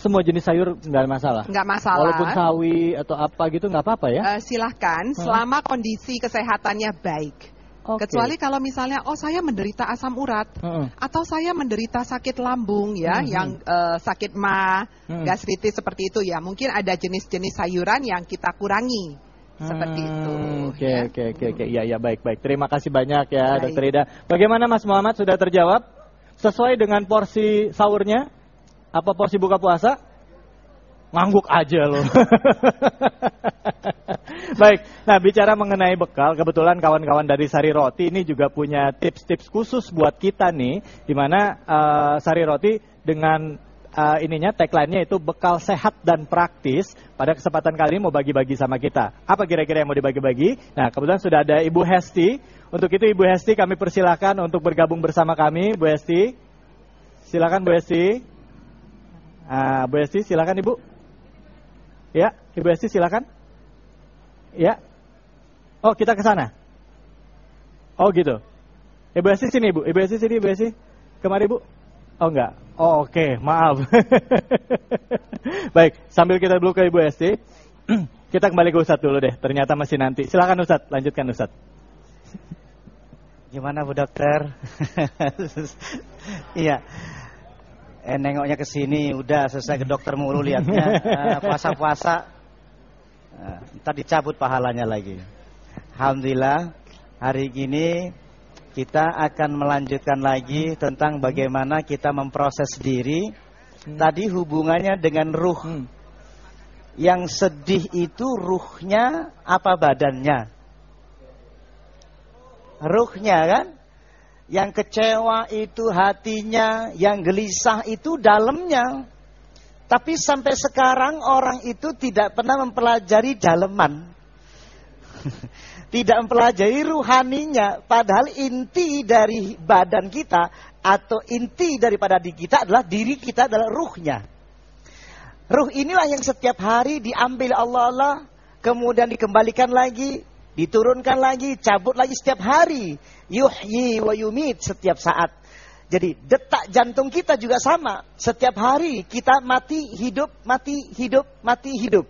Semua jenis sayur nggak masalah. Nggak masalah. Walaupun sawi atau apa gitu nggak apa-apa ya. Eh, silahkan selama kondisi kesehatannya baik. Oke. Kecuali kalau misalnya, oh saya menderita asam urat, Heeh. atau saya menderita sakit lambung ya, Mhm. yang eh, sakit ma, Mhm. gastritis seperti itu ya, mungkin ada jenis-jenis sayuran yang kita kurangi seperti itu. Hmm, Oke ya. oke oke oke. Iya iya baik baik. Terima kasih banyak ya Baik. Dokter Ida. Bagaimana Mas Muhammad sudah terjawab? Sesuai dengan porsi sahurnya? Apa porsi buka puasa? Ngangguk aja loh. Baik, nah bicara mengenai bekal, kebetulan kawan-kawan dari Sari Roti ini juga punya tips-tips khusus buat kita nih, di mana eh, Sari Roti dengan eh, ininya tagline-nya itu bekal sehat dan praktis. Pada kesempatan kali ini mau bagi-bagi sama kita. Apa kira-kira yang mau dibagi-bagi? Nah, kebetulan sudah ada Ibu Hesti. Untuk itu Ibu Hesti kami persilakan untuk bergabung bersama kami. Bu Hesti, silakan Bu Hesti. Ah, Bu Hesti, silakan Ibu. Ya, Ibu Hesti silakan. Ya. Oh, kita ke sana. Oh, gitu. Ibu Hesti sini, Ibu. Ibu Hesti sini, Ibu Hesti. Kemari, Bu. Oh, enggak. Oh, oke. Maaf. Baik, sambil kita dulu ke Ibu Hesti. kita kembali ke Ustadz dulu deh. Ternyata masih nanti. Silakan Ustadz, lanjutkan Ustadz. Gimana Bu Dokter? Iya. Eh nengoknya ke sini udah selesai ke dokter mulu lihatnya. Eh, Puasa-puasa. Eh, Ntar dicabut pahalanya lagi. Alhamdulillah hari ini kita akan melanjutkan lagi tentang bagaimana kita memproses diri. Tadi hubungannya dengan ruh. Hmm. Yang sedih itu ruhnya apa badannya? Ruhnya kan? Yang kecewa itu hatinya, yang gelisah itu dalamnya. Tapi sampai sekarang orang itu tidak pernah mempelajari daleman. tidak mempelajari ruhaninya. Padahal inti dari badan kita atau inti daripada diri kita adalah diri kita adalah ruhnya. Ruh inilah yang setiap hari diambil Allah Allah, kemudian dikembalikan lagi, diturunkan lagi, cabut lagi setiap hari. Yuhyi wa yumit setiap saat. Jadi detak jantung kita juga sama. Setiap hari kita mati, hidup, mati, hidup, mati, hidup.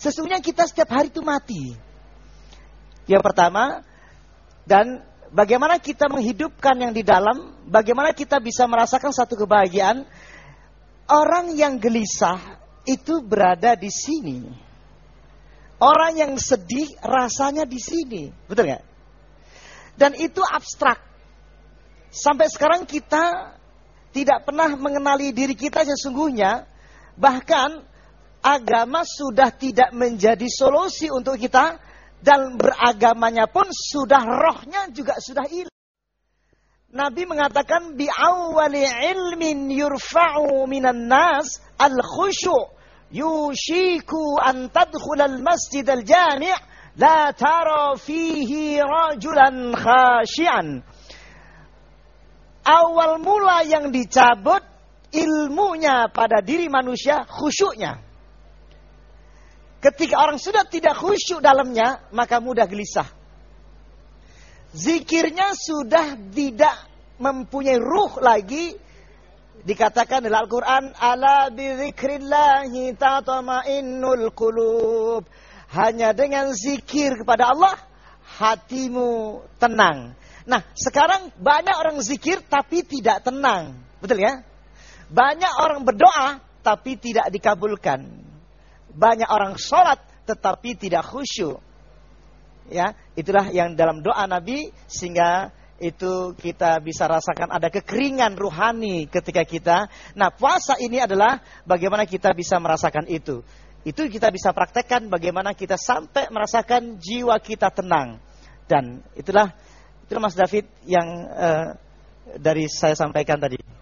Sesungguhnya kita setiap hari itu mati. Yang pertama, dan bagaimana kita menghidupkan yang di dalam, bagaimana kita bisa merasakan satu kebahagiaan. Orang yang gelisah itu berada di sini. Orang yang sedih rasanya di sini. Betul nggak? Dan itu abstrak. Sampai sekarang kita tidak pernah mengenali diri kita sesungguhnya. Bahkan agama sudah tidak menjadi solusi untuk kita. Dan beragamanya pun sudah rohnya juga sudah hilang. Nabi mengatakan bi'awwali ilmin yurfa'u minan nas al-khusyu' yushiku an tadkhul al-masjid al-jami' la tara fihi rajulan khashian. Awal mula yang dicabut ilmunya pada diri manusia khusyuknya. Ketika orang sudah tidak khusyuk dalamnya, maka mudah gelisah. Zikirnya sudah tidak mempunyai ruh lagi. Dikatakan dalam Al-Quran, Ala bizikrillahi tatama'innul qulub. Hanya dengan zikir kepada Allah, hatimu tenang. Nah, sekarang banyak orang zikir tapi tidak tenang. Betul ya? Banyak orang berdoa tapi tidak dikabulkan. Banyak orang sholat tetapi tidak khusyuk. Ya, itulah yang dalam doa Nabi sehingga itu kita bisa rasakan ada kekeringan ruhani ketika kita. Nah, puasa ini adalah bagaimana kita bisa merasakan itu. Itu kita bisa praktekkan bagaimana kita sampai merasakan jiwa kita tenang. Dan itulah itulah Mas David yang eh, dari saya sampaikan tadi.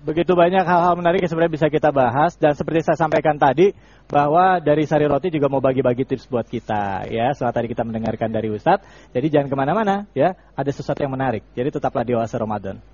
Begitu banyak hal-hal menarik yang sebenarnya bisa kita bahas. Dan seperti saya sampaikan tadi bahwa dari Sari Roti juga mau bagi-bagi tips buat kita ya. Setelah tadi kita mendengarkan dari Ustadz. Jadi jangan ke mana-mana ya. Ada sesuatu yang menarik. Jadi tetaplah di Oase Ramadan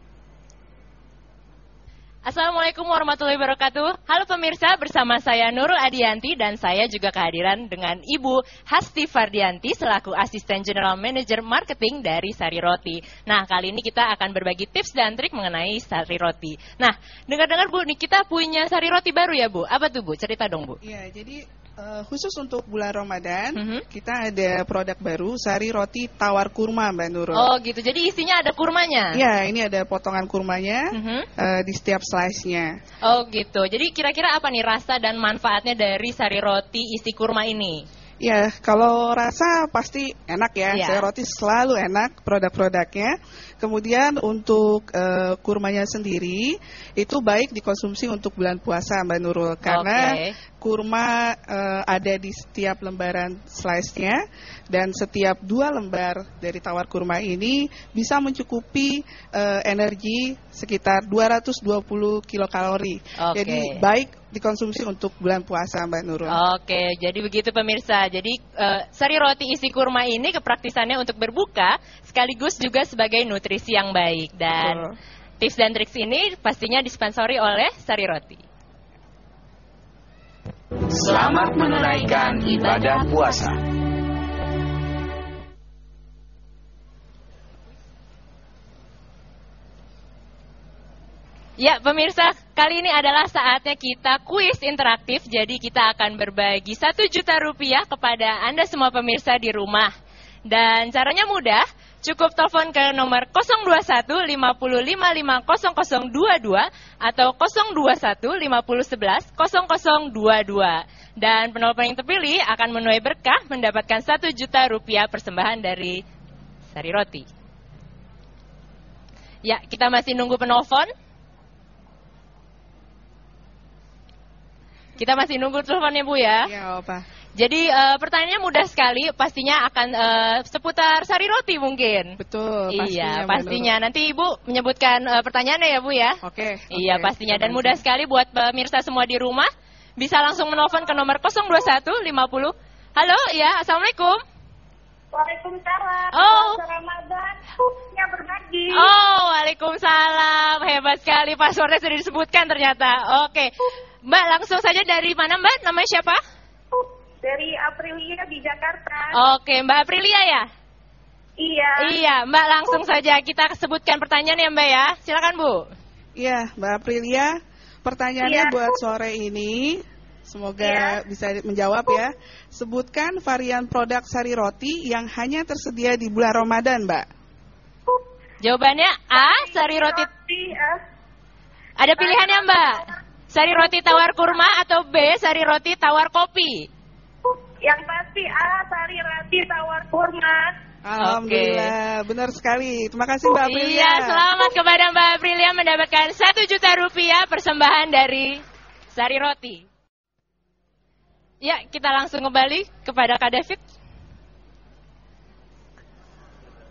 Assalamualaikum warahmatullahi wabarakatuh. Halo pemirsa, bersama saya Nurul Adianti dan saya juga kehadiran dengan Ibu Hasti Fardianti selaku Asisten General Manager Marketing dari Sari Roti. Nah, kali ini kita akan berbagi tips dan trik mengenai Sari Roti. Nah, dengar-dengar Bu, nih kita punya Sari Roti baru ya Bu. Apa tuh Bu? Cerita dong Bu. Iya, jadi eh, khusus untuk bulan Ramadan, Mhm. kita ada produk baru, sari roti tawar kurma, Mbak Nurul. Oh gitu, jadi isinya ada kurmanya? Iya, ini ada potongan kurmanya Mhm. eh, di setiap slice-nya. Oh gitu, jadi kira-kira apa nih rasa dan manfaatnya dari sari roti isi kurma ini? Ya, kalau rasa pasti enak ya. Iya. Saya roti selalu enak produk-produknya. Kemudian untuk eh, kurmanya sendiri itu baik dikonsumsi untuk bulan puasa Mbak Nurul karena Oke. Kurma eh, ada di setiap lembaran slice-nya dan setiap dua lembar dari tawar kurma ini bisa mencukupi eh, energi sekitar 220 kilokalori. Oke. Jadi baik dikonsumsi untuk bulan puasa Mbak Nurul. Oke, jadi begitu pemirsa. Jadi eh, sari roti isi kurma ini kepraktisannya untuk berbuka sekaligus juga sebagai nutrisi yang baik dan tips dan trik ini pastinya disponsori oleh sari roti. Selamat menunaikan ibadah puasa. Ya, pemirsa, kali ini adalah saatnya kita kuis interaktif. Jadi kita akan berbagi satu juta rupiah kepada Anda semua pemirsa di rumah. Dan caranya mudah, cukup telepon ke nomor 021 55 50 0022 atau 021 50 11 0022. Dan penelpon yang terpilih akan menuai berkah mendapatkan satu juta rupiah persembahan dari Sari Roti. Ya, kita masih nunggu penelpon. Kita masih nunggu teleponnya Bu ya. Iya, apa? Jadi eh, pertanyaannya mudah sekali, pastinya akan eh, seputar sari roti mungkin. Betul, Iya, pastinya, Mbak pastinya. Nanti Ibu menyebutkan eh, pertanyaannya ya Bu ya. Oke. Iya, oke. pastinya. Dan mudah sekali buat pemirsa semua di rumah. Bisa langsung menelpon ke nomor 021 50. Halo, ya, Assalamualaikum. Waalaikumsalam. Oh. Ramadan, berbagi. Oh, Waalaikumsalam. Hebat sekali, passwordnya sudah disebutkan ternyata. Oke. Mbak, langsung saja dari mana Mbak? Namanya siapa? Dari Aprilia di Jakarta. Oke, Mbak Aprilia ya? Iya. Iya, Mbak langsung saja kita sebutkan pertanyaan ya Mbak ya. Silakan Bu. Iya, Mbak Aprilia. Pertanyaannya Iya. buat sore ini. Semoga Iya. bisa menjawab ya. Sebutkan varian produk sari roti yang hanya tersedia di bulan Ramadan, Mbak. Jawabannya A, sari roti. Eh, Ada pilihannya Mbak. Sari roti tawar kurma atau B, sari roti tawar kopi. Yang pasti A, sari roti tawar kurma. Alhamdulillah, benar sekali. Terima kasih Mbak Aprilia. Iya, selamat kepada Mbak Aprilia mendapatkan satu juta rupiah persembahan dari Sari Roti. Ya, kita langsung kembali kepada Kak David.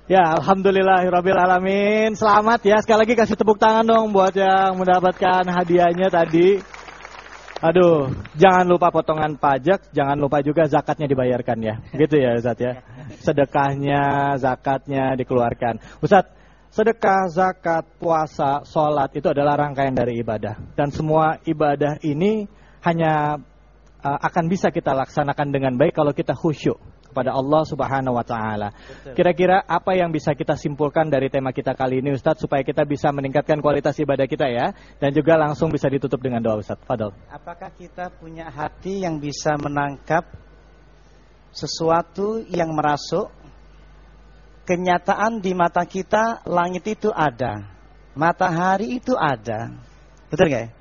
Ya, alhamdulillahirabbil alamin. Selamat ya. Sekali lagi kasih tepuk tangan dong buat yang mendapatkan hadiahnya tadi. Aduh, jangan lupa potongan pajak, jangan lupa juga zakatnya dibayarkan ya. Gitu ya Ustaz ya. Sedekahnya, zakatnya dikeluarkan. Ustaz, sedekah, zakat, puasa, sholat itu adalah rangkaian dari ibadah. Dan semua ibadah ini hanya uh, akan bisa kita laksanakan dengan baik kalau kita khusyuk kepada Allah Subhanahu wa taala. Kira-kira apa yang bisa kita simpulkan dari tema kita kali ini Ustadz supaya kita bisa meningkatkan kualitas ibadah kita ya dan juga langsung bisa ditutup dengan doa Ustadz. Fadol. Apakah kita punya hati yang bisa menangkap sesuatu yang merasuk? Kenyataan di mata kita, langit itu ada. Matahari itu ada. Betul nggak ya?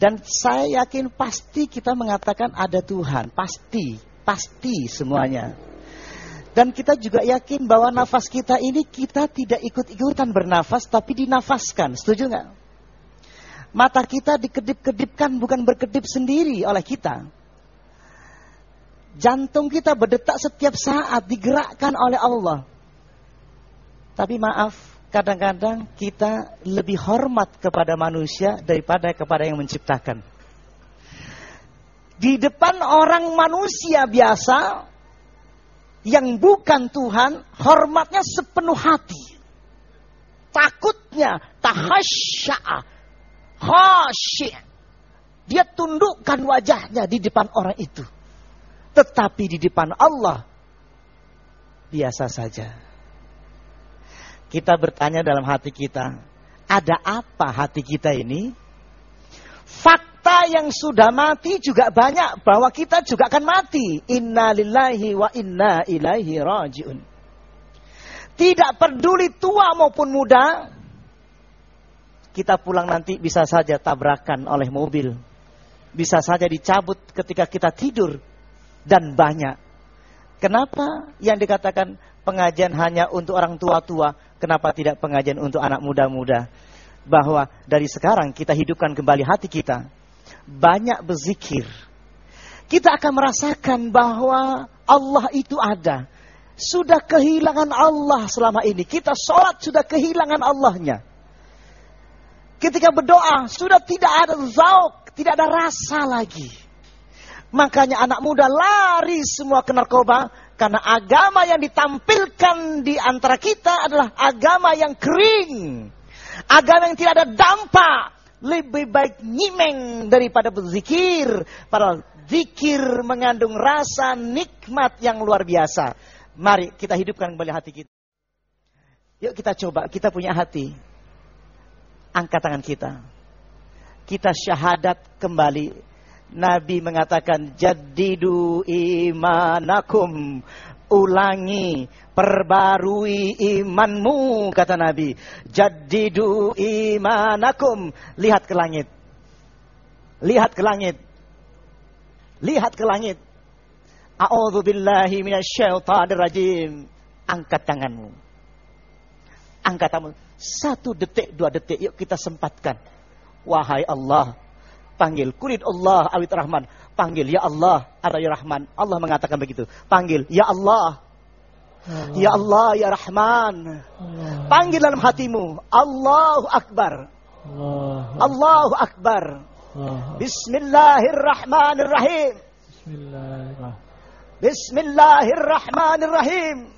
Dan saya yakin pasti kita mengatakan ada Tuhan. Pasti. Pasti semuanya. Dan kita juga yakin bahwa nafas kita ini kita tidak ikut-ikutan bernafas tapi dinafaskan. Setuju nggak? Mata kita dikedip-kedipkan bukan berkedip sendiri oleh kita. Jantung kita berdetak setiap saat digerakkan oleh Allah. Tapi maaf, kadang-kadang kita lebih hormat kepada manusia daripada kepada yang menciptakan. Di depan orang manusia biasa yang bukan Tuhan, hormatnya sepenuh hati. Takutnya, tahasya'a, khasyi'. Dia tundukkan wajahnya di depan orang itu. Tetapi di depan Allah, biasa saja. Kita bertanya dalam hati kita, ada apa hati kita ini? Fakta yang sudah mati juga banyak bahwa kita juga akan mati. Inna lillahi wa inna ilaihi rajiun. Tidak peduli tua maupun muda, kita pulang nanti bisa saja tabrakan oleh mobil. Bisa saja dicabut ketika kita tidur dan banyak. Kenapa yang dikatakan pengajian hanya untuk orang tua-tua, kenapa tidak pengajian untuk anak muda-muda? Bahwa dari sekarang kita hidupkan kembali hati kita. Banyak berzikir, kita akan merasakan bahwa Allah itu ada. Sudah kehilangan Allah selama ini. Kita sholat sudah kehilangan Allahnya. Ketika berdoa sudah tidak ada zauk, tidak ada rasa lagi. Makanya anak muda lari semua ke narkoba karena agama yang ditampilkan di antara kita adalah agama yang kering. Agama yang tidak ada dampak. Lebih baik nyimeng daripada berzikir. Padahal zikir mengandung rasa nikmat yang luar biasa. Mari kita hidupkan kembali hati kita. Yuk kita coba, kita punya hati. Angkat tangan kita. Kita syahadat kembali. Nabi mengatakan, Jadidu imanakum. Ulangi, perbarui imanmu, kata Nabi. Jadidu imanakum. Lihat ke langit. Lihat ke langit. Lihat ke langit. A'udzu billahi minasyaitonir rajim. Angkat tanganmu. Angkat tanganmu. Satu detik, dua detik, yuk kita sempatkan. Wahai Allah, panggil. Kurid Allah, awit Rahman. Panggil, Ya Allah, ada Ya Rahman. Allah mengatakan begitu. Panggil, Ya Allah. Ya Allah, Ya Rahman. Panggil dalam hatimu. Allahu Akbar. Allahu Akbar. Bismillahirrahmanirrahim. Bismillahirrahmanirrahim.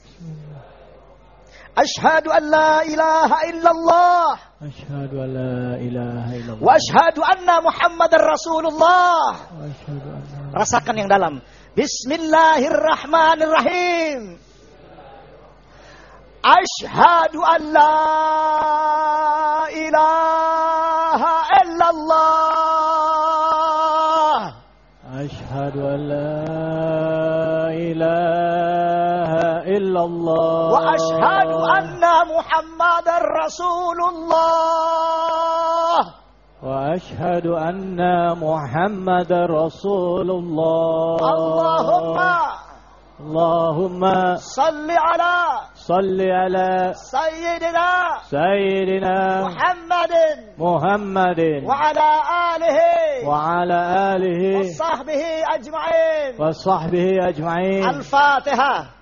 Ashhadu an la ilaha illallah. Asyhadu an la ilaha illallah. Wa ashhadu anna Muhammadar Rasulullah. Asyhadu anna Rasakan yang dalam. Bismillahirrahmanirrahim. Ashhadu an la ilaha illallah. Asyhadu an la إلا الله وأشهد أن محمد رسول الله. وأشهد أن محمد رسول الله. اللهم اللهم صل على صل على سيدنا سيدنا محمد محمد وعلى آله وعلى آله وصحبه أجمعين. وصحبه أجمعين. الفاتحة.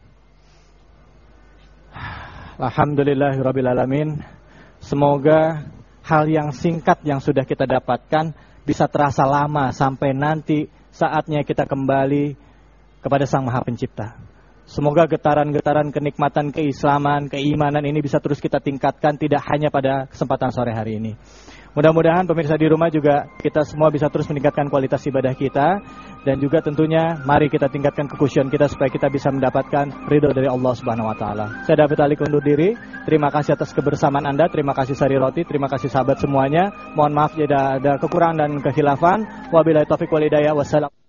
Alhamdulillahirrabbilalamin. Semoga hal yang singkat yang sudah kita dapatkan bisa terasa lama sampai nanti saatnya kita kembali kepada Sang Maha Pencipta. Semoga getaran-getaran kenikmatan keislaman, keimanan ini bisa terus kita tingkatkan tidak hanya pada kesempatan sore hari ini. Mudah-mudahan pemirsa di rumah juga kita semua bisa terus meningkatkan kualitas ibadah kita dan juga tentunya mari kita tingkatkan kekusyuan kita supaya kita bisa mendapatkan ridho dari Allah Subhanahu wa taala. Saya David Ali undur diri. Terima kasih atas kebersamaan Anda, terima kasih Sari Roti, terima kasih sahabat semuanya. Mohon maaf jika ada kekurangan dan kekhilafan. Wabillahi taufik wal hidayah. Wassalam.